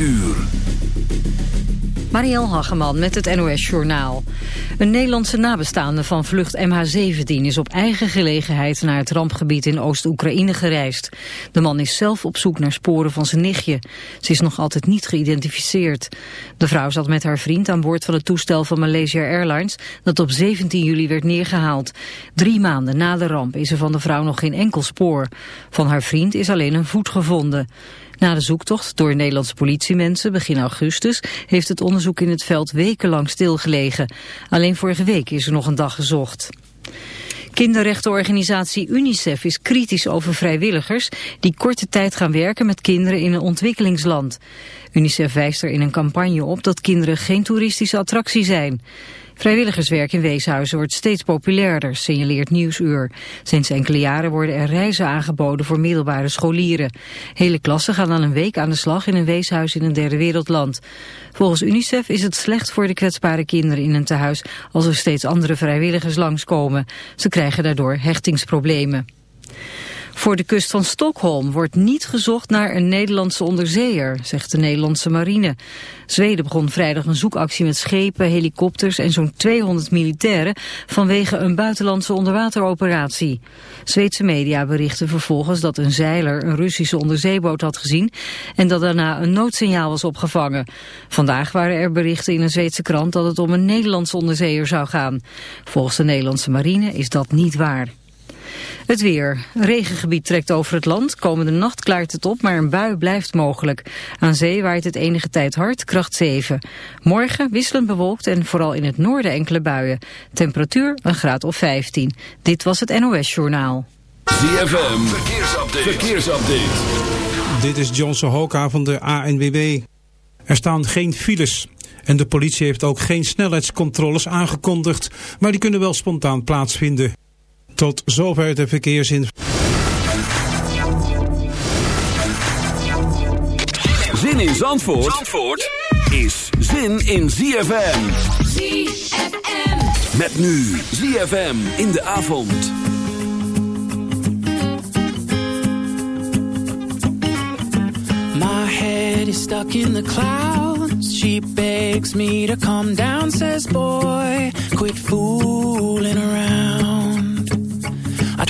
uur. Marielle Hageman met het NOS Journaal. Een Nederlandse nabestaande van vlucht MH17 is op eigen gelegenheid naar het rampgebied in Oost-Oekraïne gereisd. De man is zelf op zoek naar sporen van zijn nichtje. Ze is nog altijd niet geïdentificeerd. De vrouw zat met haar vriend aan boord van het toestel van Malaysia Airlines dat op 17 juli werd neergehaald. Drie maanden na de ramp is er van de vrouw nog geen enkel spoor. Van haar vriend is alleen een voet gevonden. Na de zoektocht door Nederlandse politiemensen begin augustus heeft het onderzoek in het veld wekenlang stilgelegen. Alleen vorige week is er nog een dag gezocht. Kinderrechtenorganisatie UNICEF is kritisch over vrijwilligers die korte tijd gaan werken met kinderen in een ontwikkelingsland. UNICEF wijst er in een campagne op dat kinderen geen toeristische attractie zijn. Vrijwilligerswerk in weeshuizen wordt steeds populairder, signaleert Nieuwsuur. Sinds enkele jaren worden er reizen aangeboden voor middelbare scholieren. Hele klassen gaan dan een week aan de slag in een weeshuis in een derde wereldland. Volgens UNICEF is het slecht voor de kwetsbare kinderen in een tehuis als er steeds andere vrijwilligers langskomen. Ze krijgen daardoor hechtingsproblemen. Voor de kust van Stockholm wordt niet gezocht naar een Nederlandse onderzeeër, zegt de Nederlandse marine. Zweden begon vrijdag een zoekactie met schepen, helikopters en zo'n 200 militairen vanwege een buitenlandse onderwateroperatie. Zweedse media berichten vervolgens dat een zeiler een Russische onderzeeboot had gezien en dat daarna een noodsignaal was opgevangen. Vandaag waren er berichten in een Zweedse krant dat het om een Nederlandse onderzeeër zou gaan. Volgens de Nederlandse marine is dat niet waar. Het weer. Een regengebied trekt over het land. Komende nacht klaart het op, maar een bui blijft mogelijk. Aan zee waait het enige tijd hard, kracht 7. Morgen wisselend bewolkt en vooral in het noorden enkele buien. Temperatuur een graad of 15. Dit was het NOS Journaal. ZFM. Verkeersupdate. Verkeersupdate. Dit is John Sohoka van de ANWB. Er staan geen files. En de politie heeft ook geen snelheidscontroles aangekondigd, maar die kunnen wel spontaan plaatsvinden. Tot zover de verkeersin. Zin in Zandvoort, Zandvoort is zin in ZFM. ZFM. Met nu ZFM in de avond. My head is stuck in the clouds. She begs me to come down, says boy, quit fooling around.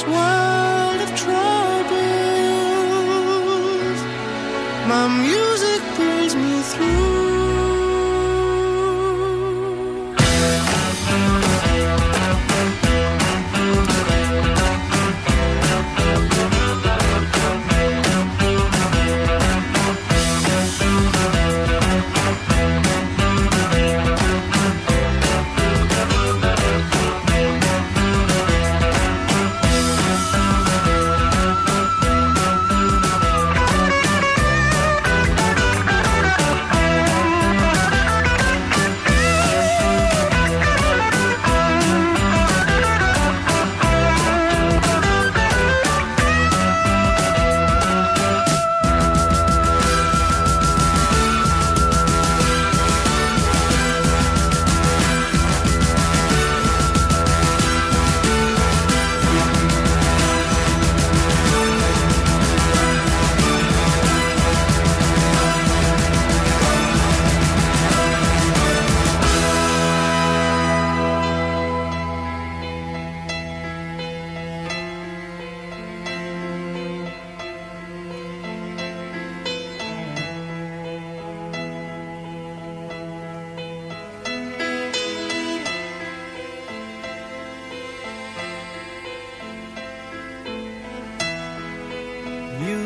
this world of troubles. My music.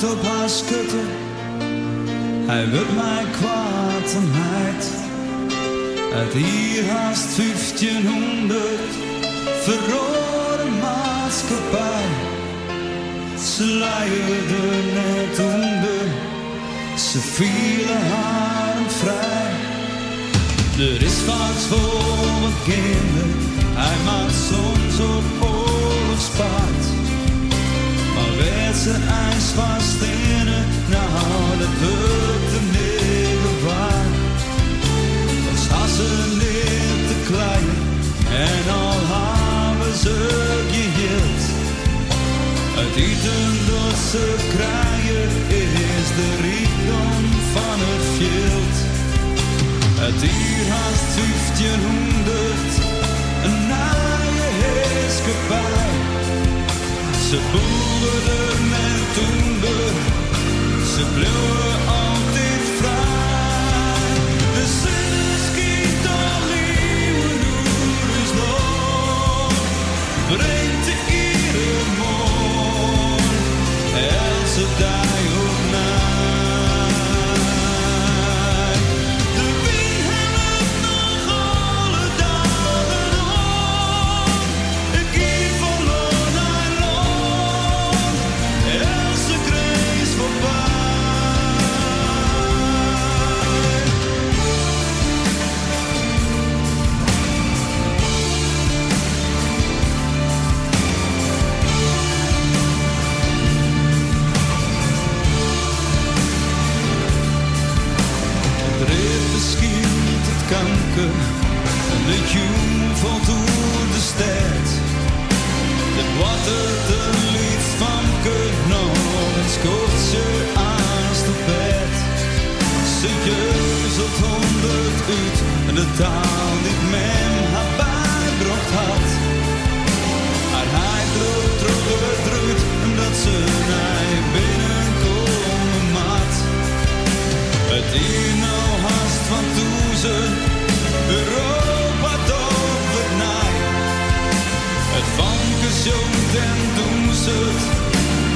op haar hij wil mij kwaad en heid. Uit hier haast 1500 verrode maatschappij. Ze leiden net onder, ze vielen haar vrij. Er is vaak voor wat kinderen, hij maakt soms op oorlogspaard. Ze ijs vast in het, nou dat hem niet waar. Staan ze neer te klein en al hebben ze geheeld. Het eten dat ze krijgen is de rijkdom van het veld. Het hier haast 1500, een naaie heerskepaar. Ze boerden met toender, ze bleven altijd vrij. De zin schiet al nieuwe is nog, de jong valt door de stad. Het water de lied van nog en scoort ze aan de bed. Ze jeuzelt honderd uit en de taal die men haar bijbracht had. Maar hij droeg terug drukt dat ze naar binnenkomen maat. Het hier nou haast van toezen, Europa zoont en doen ze het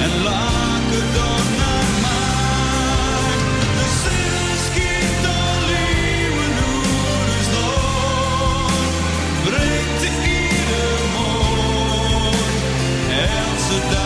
en laken dan naar mij. De zinskiet dan leeuwen de is de en ze.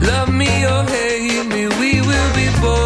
Love me or hate me, we will be born.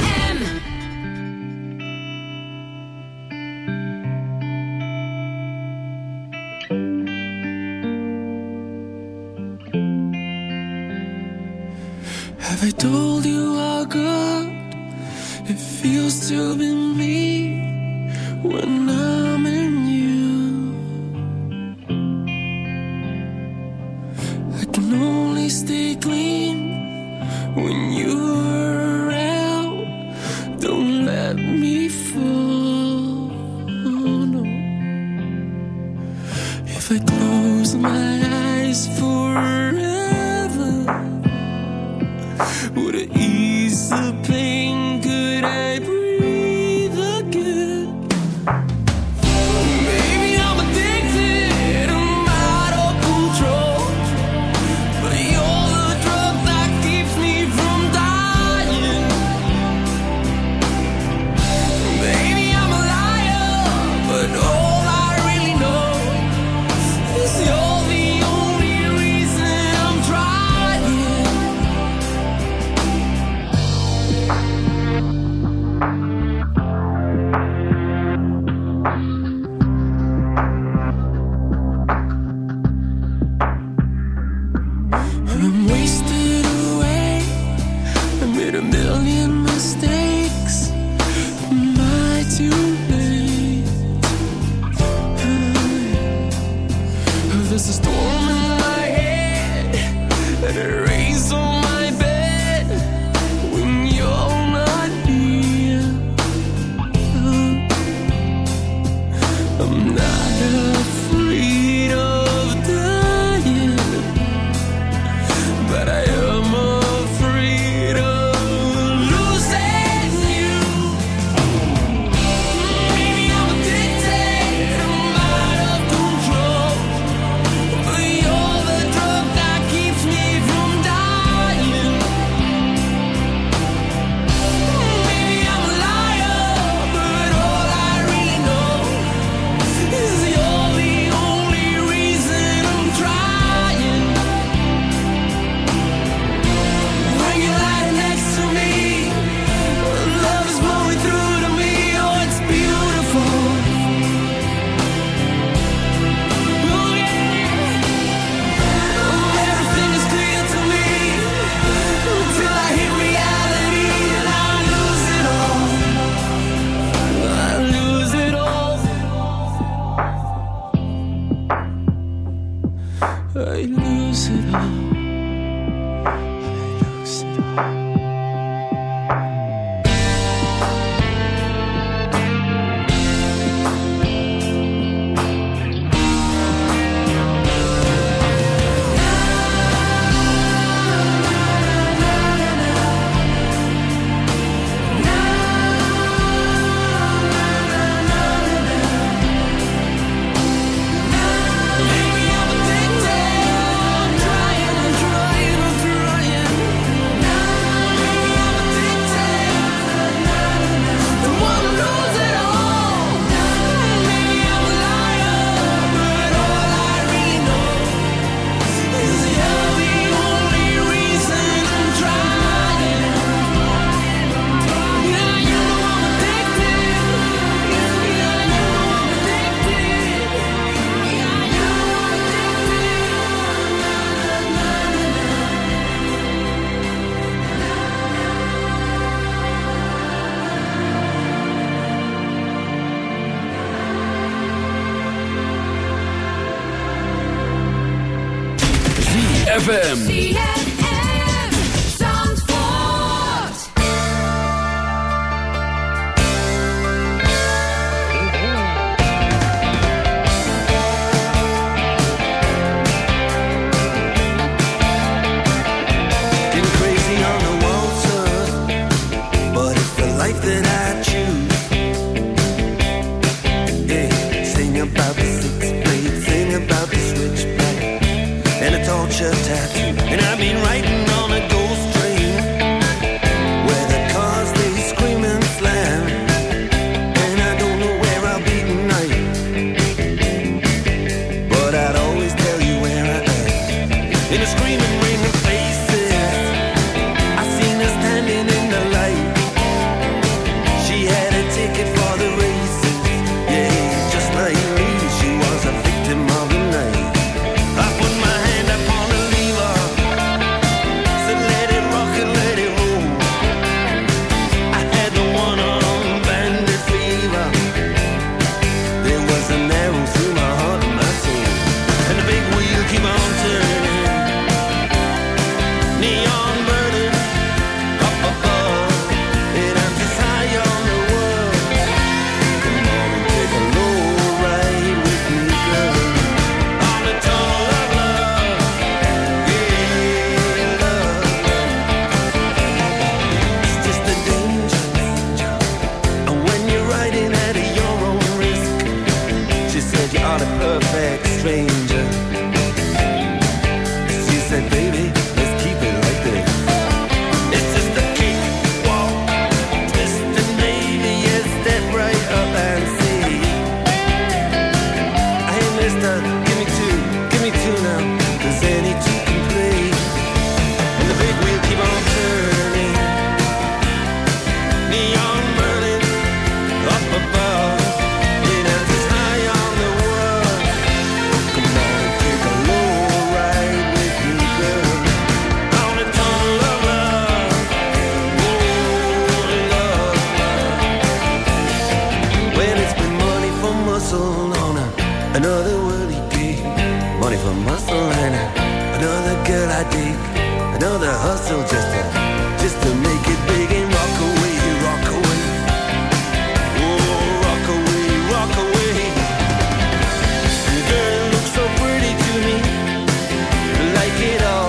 it up.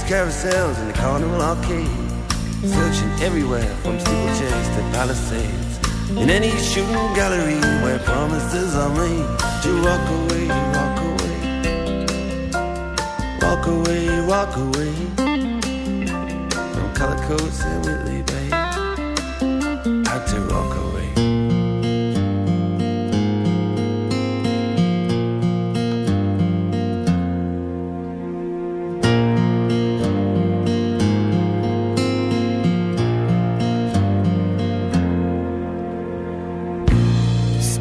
These carousels in the carnival arcade, searching everywhere from steeplechase to palisades. In any shooting gallery where promises are made to walk away, walk away, walk away, walk away from color coats and Whitley.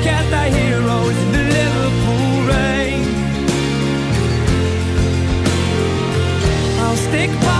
Look at heroes in the Liverpool rain. I'll stick by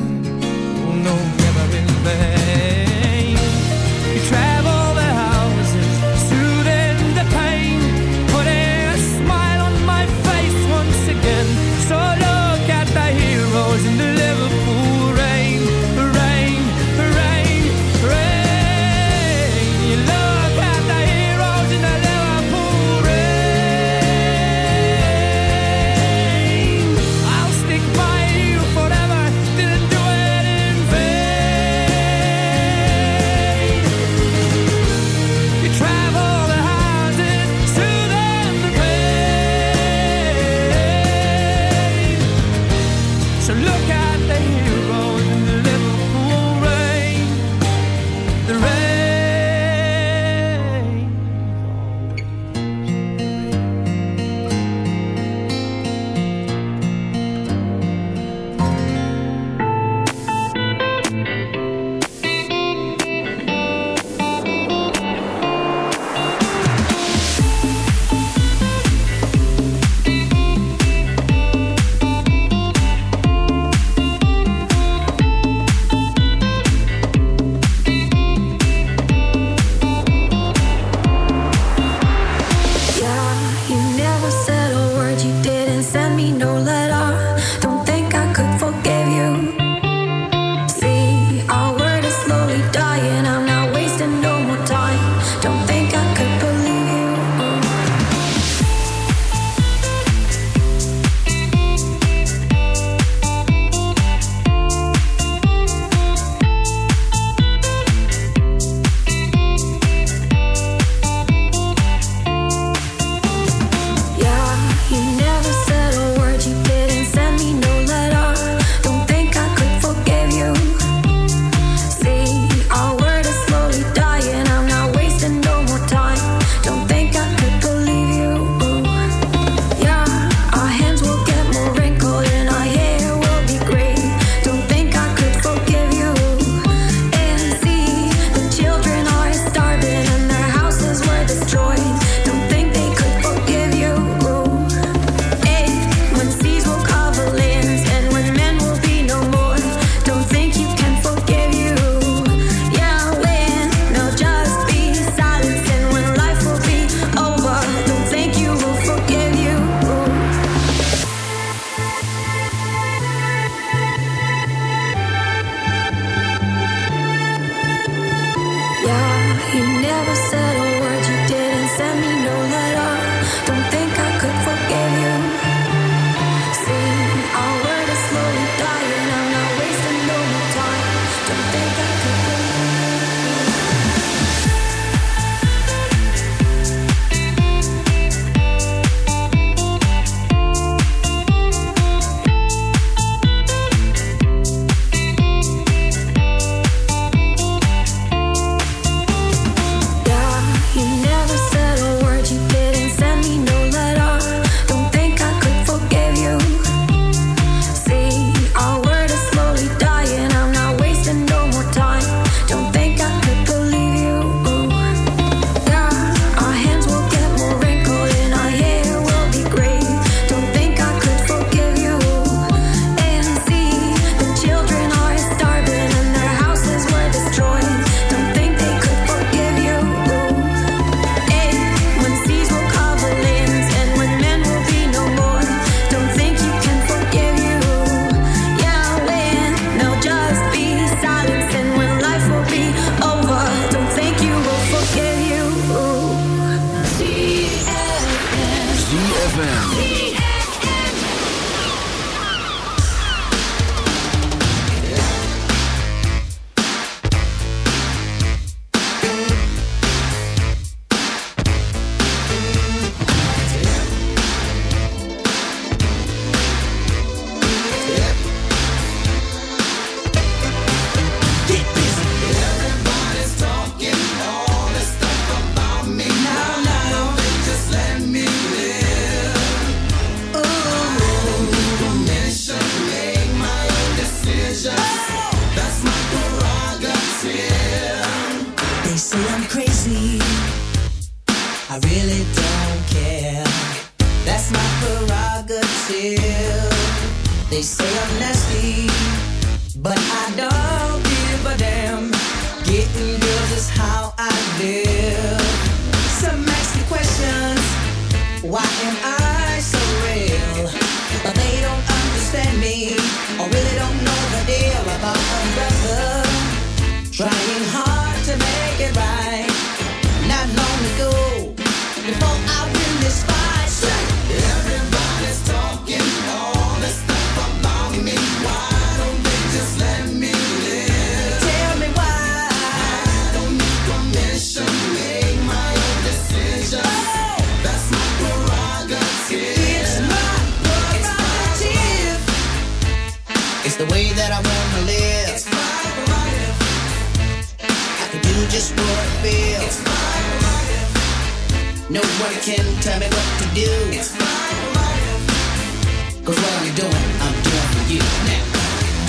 Nobody can tell me what to do. It's my life. Cause what I'm doing, I'm doing for you now.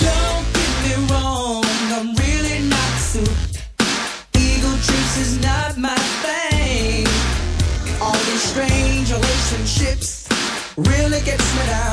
Don't get me wrong, I'm really not suited. Ego trips is not my thing. All these strange relationships really gets me down.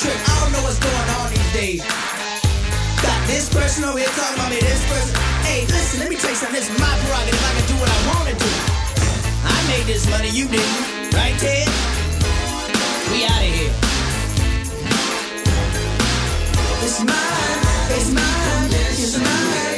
trick. I don't know what's going on these days. Got this person over here talking about me, this person. Hey, listen, let me tell you something. This is my prerogative. I can do what I want to do. I made this money, you didn't. Right, Ted? We out of here. It's mine, it's mine, it's mine,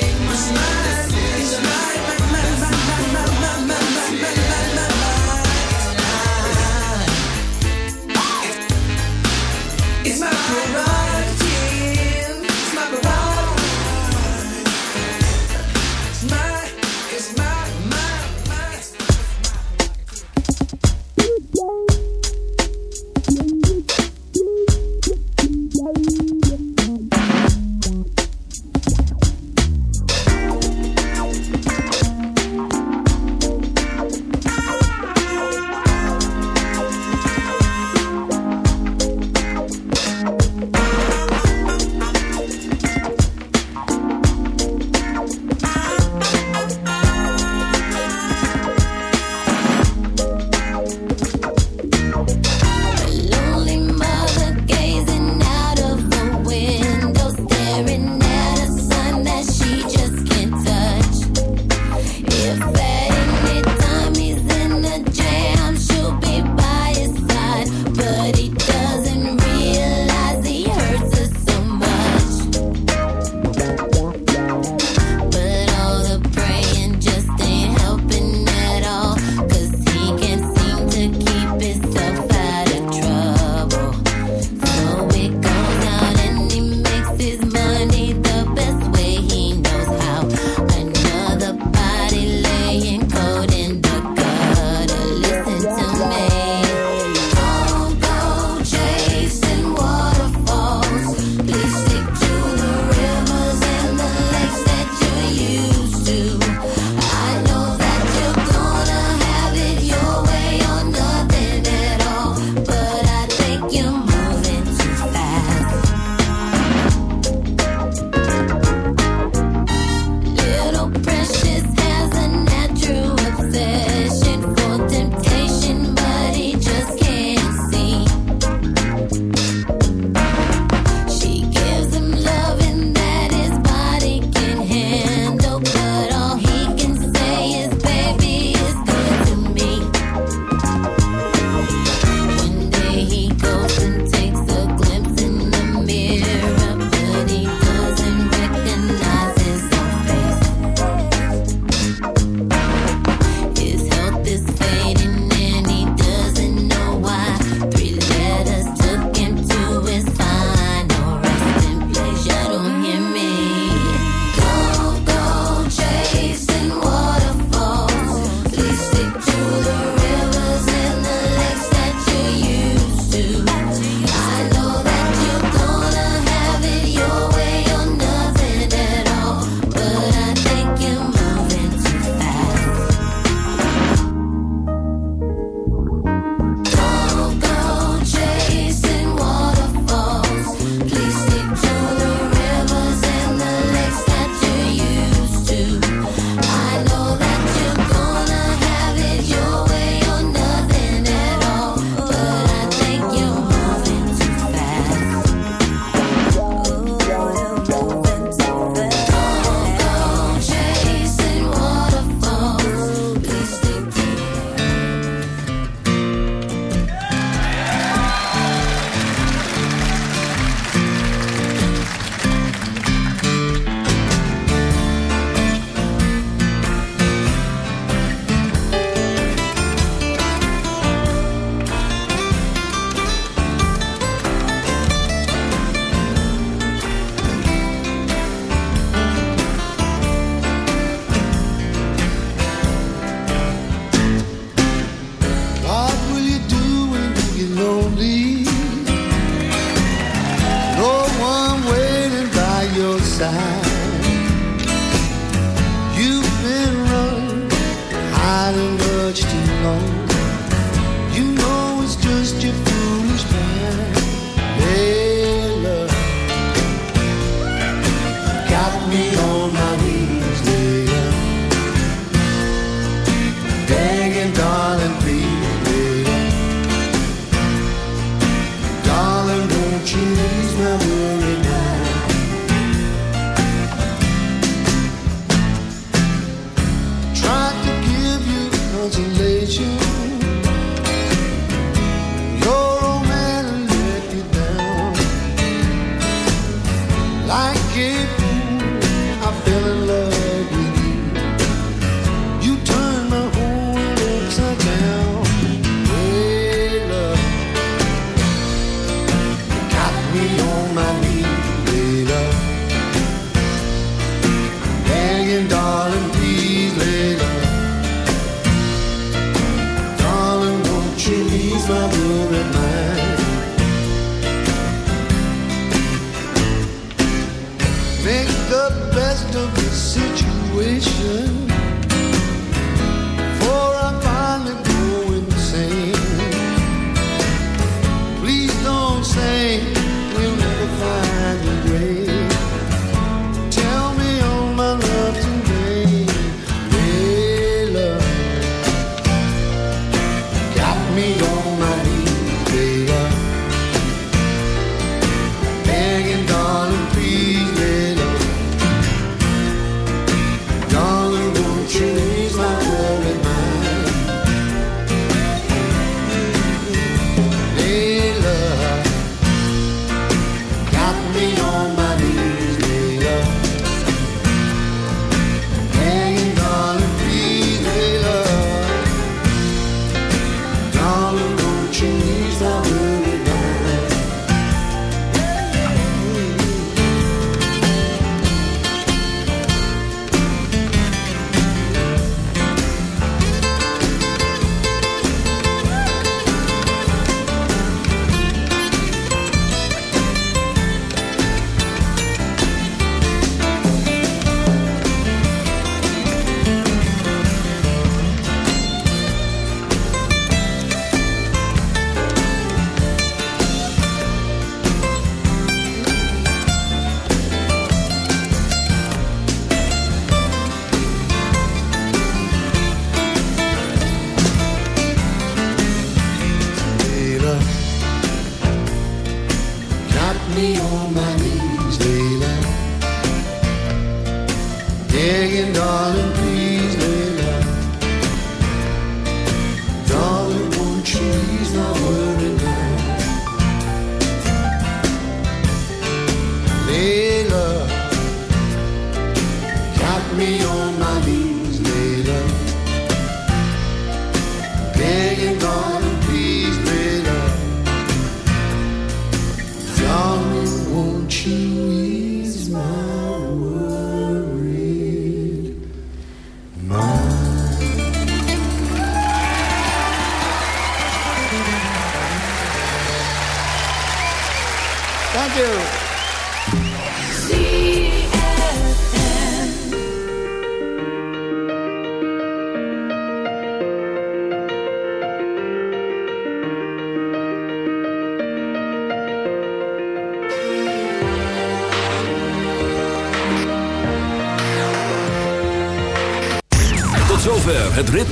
consolation